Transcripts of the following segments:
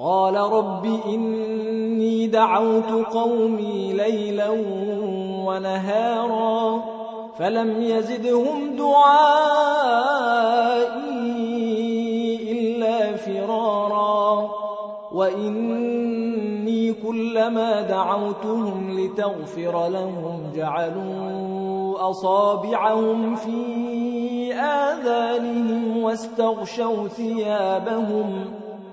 قال رب إني دعوت قومي ليلا ونهارا فلم يزدهم دعائي إلا فرارا وإني كلما دعوتهم لتغفر لهم جعلوا أصابعهم في آذانهم واستغشوا ثيابهم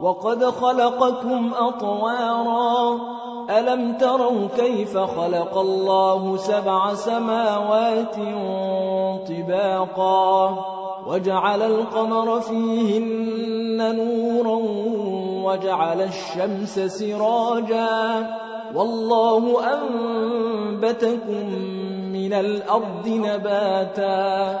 وقد خلقكم أطوارا. ألم تروا كيف خلق الله سبع سماوات طباقا؟ وجعل القمر فيهن نورا وجعل الشمس سراجا. والله أنبتكم من الأرض نباتا.